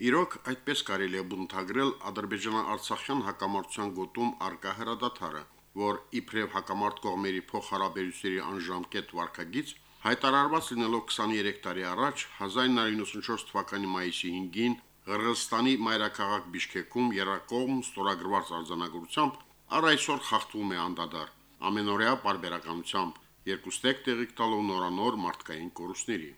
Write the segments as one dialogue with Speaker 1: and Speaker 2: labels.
Speaker 1: Իրոք այդպես կարելի է բնութագրել Ադրբեջան-Արցախյան հակամարտության գոտում արկա հրադադարը, որ իբրև հակամարտ կողմերի փոխհարաբերությունների անժամկետ վարկագից հայտարարված լինելով 23 տարի առաջ 1994 թվականի մայիսի 5-ին Ղրղստանի մայրաքաղաք Բիշկեկում երակողմ ստորագրված արձանագրությամբ առ այսօր խախտվում է անդադար ամենօրյա բարբերականությամբ երկուստեք տեղիք տալով նորանոր մարդկային կորուստների։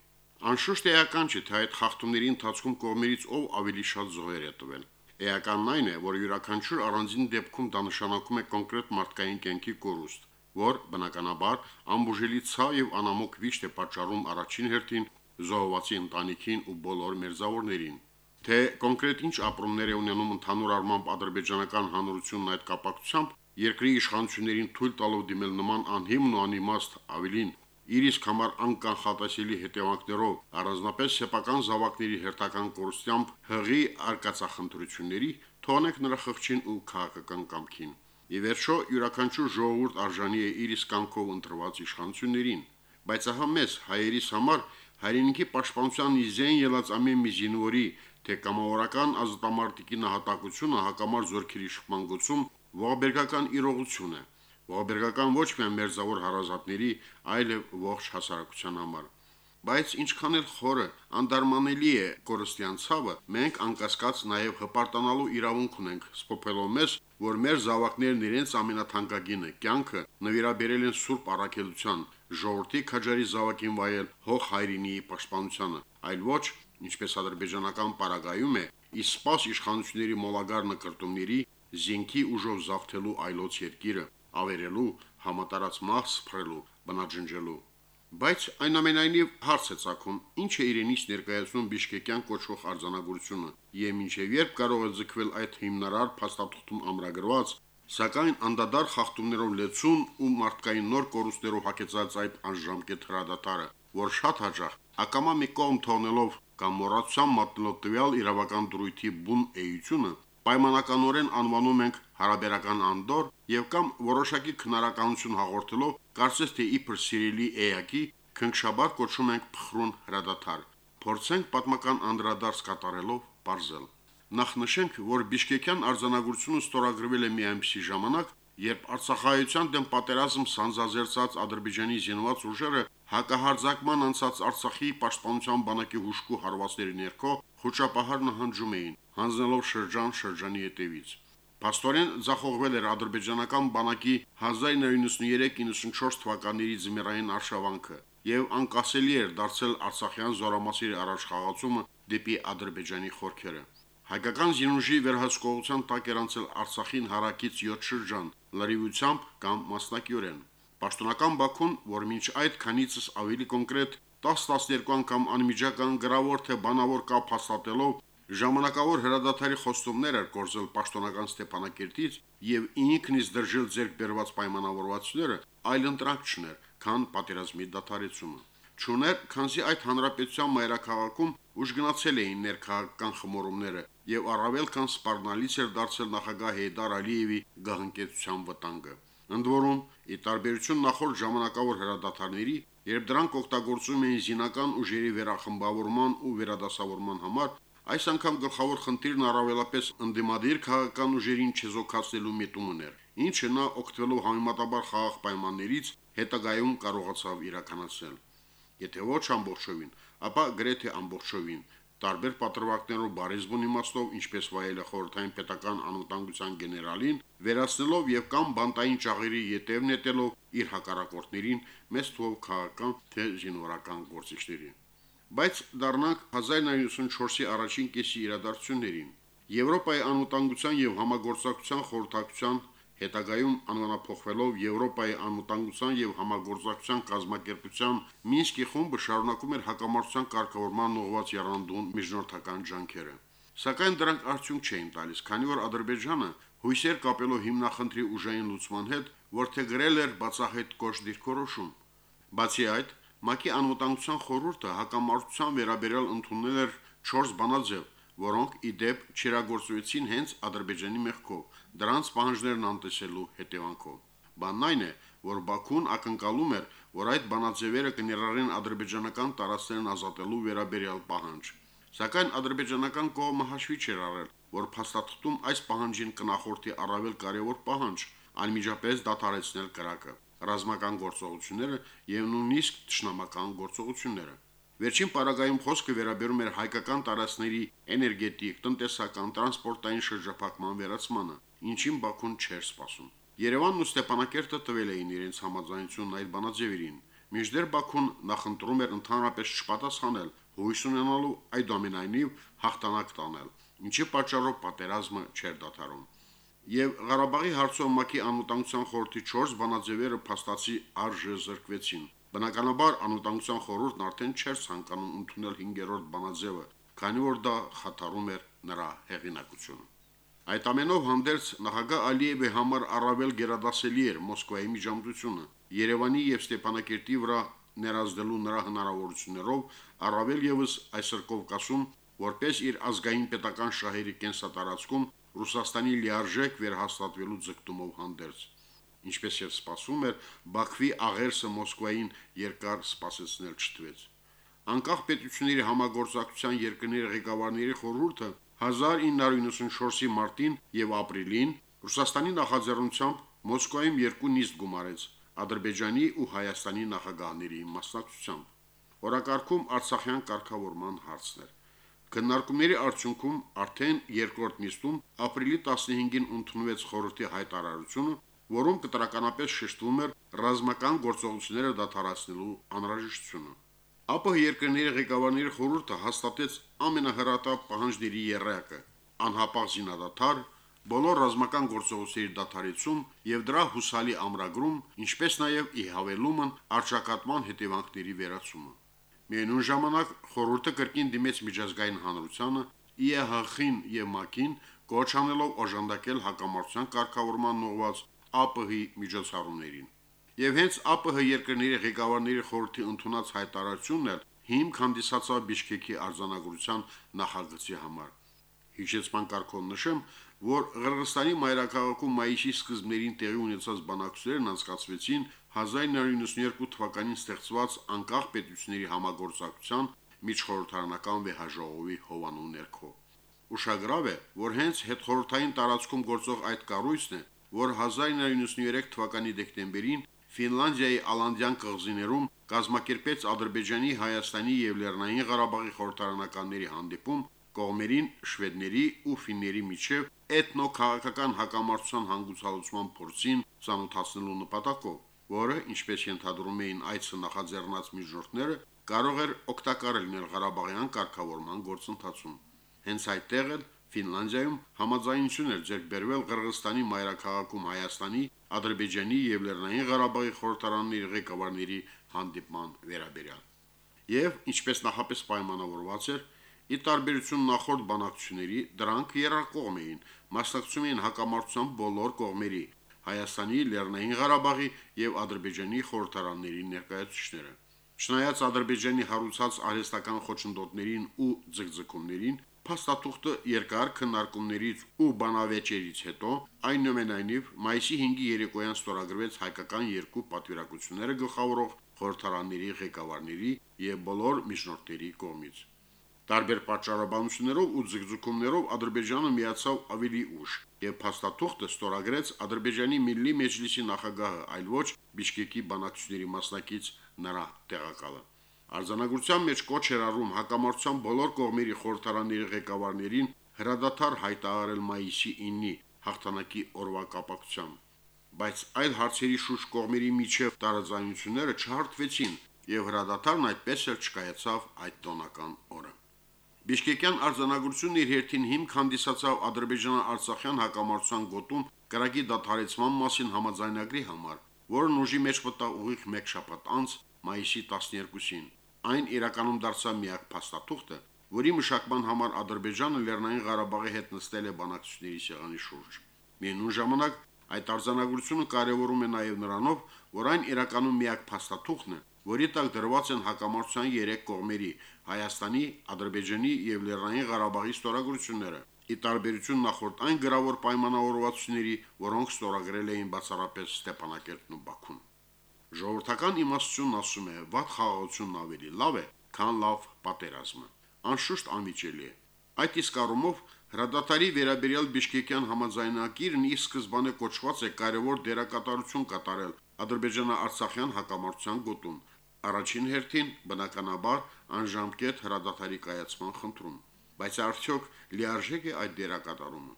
Speaker 1: Անշուշտ էական չէ, թե այդ խախտումների ընթացքում կողմերից ով ավելի շատ զոհեր է տվել։ Էականն այն է, որ յուրաքանչյուր առանձին դեպքում դա նշանակում է կոնկրետ մարդկային կյանքի կորուստ, որ բնականաբար ամբուժելի ցավ եւ անամոք վիշտ է պատճառում առաջին հերթին զոհվածի ընտանիքին ու բոլոր մերձավորներին։ Թե կոնկրետ ինչ ապրումներ է ունենում ընդհանուր առմամբ ադրբեջանական հանրությունն այդ կապակցությամբ երկրի իշխանություններին թույլ տալով դիմել նման անհիմն ու անիմաստ ավելին իր իսկ համար անկանխատեսելի հետևանքներով, առանձնապես սեփական զավակների հերթական կորստությամբ հղի արկածախնդրությունների, թողնենք նրա խղճին ու քաղաքական կամքին։ Ի վերջո, յուրաքանչյուր ժողովուրդ արժանի է իր իսկ կամքով ընտրված իշխանություններին, բայց ահա մեզ հայերիս համար հայրենիքի պաշտպանության իզեն ելած ամեն մի զինվորի, թե կամավորական ազատամարտիկի նահատակությունը հակամարտ զորքերի շփման գծում ողբերգական իրողություն է ողբերգական ոչ միայն մերձավոր հարազատների, այլև ողջ հասարակության համար։ Բայց ինչքան էլ խորը անդարմանելի է կորստյան ցավը, մենք անկասկած նաև հպարտանալու իրավունք ունենք, սփոփելով մեզ, որ մեր զավակներն իրենց ամենաթանկագինը կյանքը նվիրաբերել են սուրբ առաքելության, ժողովրդի քաջարի զավակին վայել հող հայրենիի պաշտպանությանը, այլ ոչ, ինչպես ադրբեջանական պարագայում է, իսպաս իշխանությունների մոլագար նկարտումների զինքի ուժով զավթելու այլոց երկիրը, ավերելու, համատարած մահ սփռելու, բնաջնջելու։ Բայց այնուամենայնիվ հարց է ցակում, ինչ է իրենից ներկայացնում Բիշկեկյան կոչվող արձանագրությունը, եւ ինչեւ երբ կարող է ձգվել այդ հիմնարար փաստաթղթում ամրագրված, սակայն անդադար խախտումներով լեցուն ու մարդկային նոր կորուստներով հակեցած այդ անժամկետ հրադադարը, որ շատ հաջող ակամա մի կողմ թողնելով կամ մոռացության մատնելով տվյալ իրավական դրույթի բուն էությունը, պայմանականորեն անվանում ենք հարաբերական անդոր եւ կամ որոշակի քնարականություն հաղորդելով կարծես թե իբր սիրելի էակի քնքշաբար կոչում ենք փխրուն հրադադար փորձենք պատմական անդրադարձ կատարելով բարձել նախ նշենք որ բիշկեկյան արձանագրությունը ստորագրվել է մի այնպիսի ժամանակ երբ Արցախայության դեմ պատերազմ սանձազերծած Ադրբեջանի զինված ուժերը հակահարձակման անցած Արցախի պաշտպանության բանակի հուշկու հարվածների ներքո խոչապահար նահանջում էին հանձնելով շրջան շրջանի ետևից։ Պաստորեն ձախողվել էր ադրբեջանական բանակի 1993-94 թվականների զմերային արշավանքը եւ անկասելի էր դարձել Արցախյան զորամասերի առաջխաղացումը դեպի Ադրբեջանի խորքերը։ Հայկական զինուժի վերահսկողության տակ էր անցել Արցախին հարակից 7 շրջան, լրիվությամբ կամ մասնակիորեն։ Պաշտոնական Բաքուն, որ մինչ այդ քանիցս ավելի կոնկրետ 10-12 անգամ անմիջական գրավոր թե բանավոր կապ հաստատելով Ժամանակավոր հրադադարի խոստումներ էր կորզել պաշտոնական Ստեփանակերտից եւ ինքնից դրժել ձերկ բերված պայմանավորվածությունները այլ ընտրանք չներ, քան պատերազմի դադարեցումը։ Չուներ, քանզի այդ հանրապետության մայրաքաղաքում ուժգնացել էին ներքաղաքական խմորումները եւ առավել քան սպառնալից էր դարձել նախագահ Հեյդար Ալիևի գահընկեցության վտանգը։ Ընդ որում, ի տարբերություն նախորդ ժամանակավոր հրադադարների, երբ դրանք օգտագործում էին զինական ուժերի վերախմբավորման ու վերադասավորման համար, Այս անգամ գլխավոր խնդիրն առավելապես ընդդիմադիր քաղաքական ուժերին չեզոքացնելու միտումն էր, ինչը նա օգտվելով համեմատաբար խաղաղ պայմաններից հետագայում կարողացավ իրականացնել։ Եթե ոչ ամբողջովին, ապա գրեթե ամբողջովին տարբեր պատրվակներով բարեզբուն իմաստով, ինչպես վայելը խորհրդային պետական անվտանգության գեներալին, վերացնելով եւ կամ բանտային ճաղերի յետև նետելով իր հակառակորդներին մեծ թվով քաղաքական թե զինվորական գործիչներին բայց դառնանք 1994-ի առաջին կեսի իրադարձություններին։ Եվրոպայի անվտանգության եւ համագործակցության խորհրդակցության հետագայում անվանափոխվելով Եվրոպայի անվտանգության եւ համագործակցության կազմակերպության Մինսկի խումբը շարունակում էր հակամարտության կարգավորման ուղղված երանդուն միջնորդական ջանքերը։ Սակայն դրանք արդյունք չէին տալիս, քանի որ Ադրբեջանը հույսեր կապելով հիմնախնդրի ուժային լուծման հետ, որթեգրել էր բացահայտ կոշ դիրքորոշում։ Բացի այդ, ՄԱԿ-ի անվտանգության խորհուրդը հակամարտության վերաբերյալ ընդունել էր 4 բանաձև, որոնք ի դեպ չիրագործվեցին հենց Ադրբեջանի մեղքով, դրանց պահանջներն անտեսելու հետևանքով։ Բանն այն է, որ Բաքուն ակնկալում էր, որ այդ բանաձևերը կներառեն ադրբեջանական տարածքներն ազատելու վերաբերյալ պահանջ։ Սակայն ադրբեջանական կողմը հաշվի չէր առել, որ փաստաթղթում այս պահանջին կնախորդի առավել կարևոր պահանջ՝ անմիջապես դադարեցնել կրակը, ռազմական գործողությունները եւ նույնիսկ ճշնամական գործողությունները։ Վերջին պարագայում խոսքը վերաբերում էր հայկական տարածքների էներգետիկ, տնտեսական, տրանսպորտային շրջափակման վերացմանը, ինչին Բաքուն չէր սպասում։ Երևանն ու Ստեփանակերտը տվել էին իրենց համաձայնությունն այդ բանաձևերին, մինչդեռ Բաքուն նախընտրում էր ընդհանրապես չպատասխանել, հույս ունենալու այդուամենայնիվ հաղթանակ տանել, ինչի պատճառով պատերազմը չէր դադարում։ Եվ Ղարաբաղի հարցով ՄԱԿ-ի անվտանգության խորհրդի 4 բանաձևերը փաստացի արժե զրկվեցին։ Բնականաբար անվտանգության խորհուրդն արդեն չէր ցանկանում ընդունել 5-րդ բանաձևը, քանի որ դա խաթարում էր նրա հեղինակությունը։ Այդ ամենով հանդերձ նախագահ Ալիևի համար առավել գերադասելի էր Մոսկվայի միջամտությունը։ Երևանի եւ Ստեփանակերտի վրա ներազդելու նրա հնարավորություններով առավել եւս այսօր Կովկասում որպես իր ազգային պետական շահերի կենսատարածքում Ռուսաստանի լիարժեք վերհաստատվելու ձգտումով հանդերձ ինչպես եւ սպասվում էր, Բաքվի աղերսը Մոսկվային երկար սպասեցնել չթվեց։ Անկախ պետությունների համագործակցության երկրների ղեկավարների խորհուրդը 1994-ի մարտին եւ ապրիլին Ռուսաստանի նախաձեռնությամբ Մոսկվայում երկու նիստ գումարեց Ադրբեջանի ու Հայաստանի նախագահների մասնակցությամբ։ Օրակարգում Արցախյան կարգավորման հարցներ։ Քննարկումների արդյունքում արդեն երկրորդ նիստում ապրիլի 15-ին ընդունվեց խորհրդի հայտարարությունը, որում կտրականապես շեշտվում էր ռազմական գործողությունները դադարեցնելու անհրաժեշտությունը։ ԱՊՀ երկրների ղեկավարների խորհուրդը հաստատեց ամենահրատապ պահանջների երրակը՝ անհապաղ զինադադար, բոլոր ռազմական գործողությունների դադարեցում եւ դրա հուսալի ամրագրում, ինչպես նաեւ ի հավելումն արժակատման հետևանքների վերացումը։ Միևնույն ժամանակ խորհուրդը կրկին դիմեց միջազգային հանրությանը, ԻԵՀ-ին եւ ՄԱԿ-ին կոչանելով օժանդակել հակամարտության կարգավորման ուղղված ԱՊՀ-ի միջոցառումներին։ Եվ հենց ԱՊՀ երկրների ղեկավարների խորհրդի ընդունած հայտարարությունն էլ հիմք հանդիսացավ Բիշկեկի արձանագրության նախագծի համար։ Հիշեցման կարգով նշեմ, որ Ղրղստանի մայրաքաղաքում մայիսի սկզբներին տեղի ունեցած բանակցություններն անցկացվեցին 1992 թվականին ստեղծված անկախ պետությունների համագործակցության միջխորհրդարանական վեհաժողովի հովանու ներքո։ Ուշագրավ է, որ հենց հետխորհրդային տարածքում գործող այդ կառույցն է, որ 1993 թվականի դեկտեմբերին Ֆինլանդիայի Ալանդյան կղզիներում կազմակերպեց Ադրբեջանի, Հայաստանի եւ Լեռնային Ղարաբաղի խորհրդարանականների հանդիպում կողմերին շվեդների ու ֆինների միջև էթնո-քաղաքական հակամարտության հանգուցալուծման փորձին ցանոթացնելու նպատակով, որը, ինչպես ենթադրում էին այցը նախաձեռնած միջնորդները, կարող էր օգտակար լինել Ղարաբաղյան կարգավորման գործընթացում։ Հենց այդտեղ էլ Ֆինլանդիայում համաձայնություն էր ձեռք բերվել Qırğızstani մայրաքաղաքում Հայաստանի, Ադրբեջանի եւ Լեռնային Ղարաբաղի խորհրդարանների ղեկավարների հանդիպման վերաբերյալ։ Եվ ինչպես նախապես պայմանավորված էր, ի տարբերություն նախորդ բանակցությունների, դրանք երակողմ էին, մասնակցում էին հակամարտության բոլոր կողմերի, Հայաստանի, Լեռնային Ղարաբաղի եւ Ադրբեջանի խորհրդարանների ներկայացուցիչները։ Չնայած Ադրբեջանի հարուցած արհեստական խոչընդոտներին ու ձգձգումներին, Փաստաթուղթը երկար քննարկումներից ու բանավեճերից հետո այնուամենայնիվ մայիսի 5-ի երեկոյան ստորագրվեց հայկական երկու պատվիրակությունները գլխավորող խորհրդարանների ղեկավարների եւ բոլոր միջնորդների կողմից։ Տարբեր պատճառաբանություններով ու ձգձգումներով Ադրբեջանը միացավ ավելի ուշ եւ փաստաթուղթը ստորագրեց Ադրբեջանի Միլլի մեջլիսի նախագահը, այլ ոչ Բիշկեկի բանակցությունների մասնակից նրա տեղակալը։ Արձանագրության մեջ կոչ էր առում հակամարտության բոլոր կողմերի խորհրդարանների ղեկավարներին հրադադար հայտարարել մայիսի 9-ի հաղթանակի օրվա կապակցությամբ, բայց այլ հարցերի շուրջ կողմերի միջև տարաձայնությունները չհարթվեցին եւ հրադադարն այդպես էլ չկայացավ այդ տոնական օրը։ Բիշկեկյան արձանագրությունն իր հերթին հիմք հանդիսացավ Ադրբեջան-Արցախյան հակամարտության գոտում կրակի դադարեցման մասին համաձայնագրի համար, որն ուժի մեջ մտավ ուղիղ 1 շաբաթ անց մայիսի 12-ին։ Այն իրականում դարձավ միակ փաստաթուղթը, որի մշակման համար Ադրբեջանը Լեռնային Ղարաբաղի հետ նստել է բանակցությունների սեղանի շուրջ։ Միևնույն ժամանակ այդ արձանագրությունը կարևորում է նաև նրանով, որ այն իրականում միակ փաստաթուղթն է, որի տակ դրված են հակամարտության երեք կողմերի՝ Հայաստանի, Ադրբեջանի եւ Լեռնային Ղարաբաղի ստորագրությունները, ի տարբերություն նախորդ այն գրավոր պայմանավորվածությունների, որոնք ստորագրել էին բացառապես Ստեփանակերտն ու Բաքուն։ Ժողովրդական իմաստությունն ասում է, վատ խաղաղությունն ավելի լավ է, քան լավ պատերազմը։ անշուշտ անվիճելի է։ Այդ իսկ առումով հրադադարի վերաբերյալ Բիշկեկյան համաձայնագիրն ի սկզբանե կոչված է կարևոր դերակատարություն կատարել Ադրբեջանա-Արցախյան հակամարտության գոտում։ Առաջին հերթին բնականաբար անժամկետ հրադադարի կայացման խնդրում։ Բայց արդյոք լիարժեք է այդ դերակատարումը։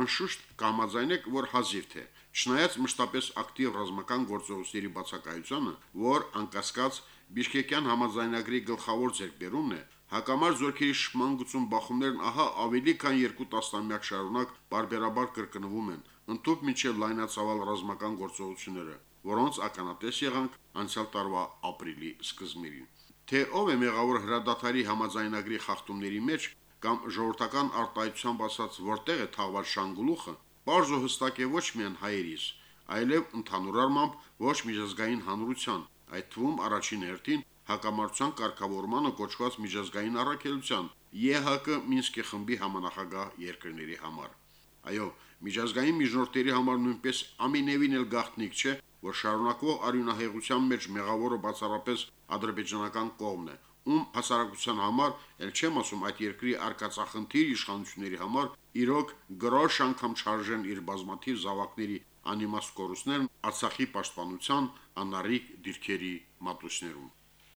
Speaker 1: Անշուշտ կամաձայնեք, որ հազիվ թե, չնայած մշտապես ակտիվ ռազմական գործողությունների բացակայությանը, որ անկասկած Բիշկեկյան համաձայնագրի գլխավոր ձեռքբերումն է, հակամարտ զորքերի շմանգուցում բախումներն ահա ավելի քան երկու տասնամյակ շարունակ բարբերաբար կրկնվում են, ընդཐུպ միջև լայնածավալ ռազմական գործողությունները, որոնց ականատես եղանք անցյալ տարվա ապրիլի սկզբին։ Թե ով է մեղավոր հրադադարի համաձայնագրի խախտումների մեջ կամ ժողովրդական արտահայտությամբ ասած որտեղ է թաղված շանգուլուխը, բարձ ու հստակ է ոչ միայն հայերիս, այլև ընդհանուր առմամբ ոչ միջազգային հանրության, այդ թվում առաջին հերթին հակամարտության կարգավորմանը կոչված միջազգային առաքելության ԵՀԿ Մինսկի խմբի համանախագահ երկրների համար։ Այո, միջազգային միջնորդերի համար նույնպես ամենևին էլ գաղտնիք չէ, որ շարունակվող արյունահեղության մեջ մեղավորը բացառապես ադրբեջանական կողմն է, ում հասարակության համար, ել չեմ ասում այդ երկրի արկածախնդիր իշխանությունների համար, իրոք գրոշ անգամ չարժեն իր բազմաթիվ զավակների անիմաստ կորուստներն Արցախի պաշտպանության անարիք դիրքերի մատուցներում։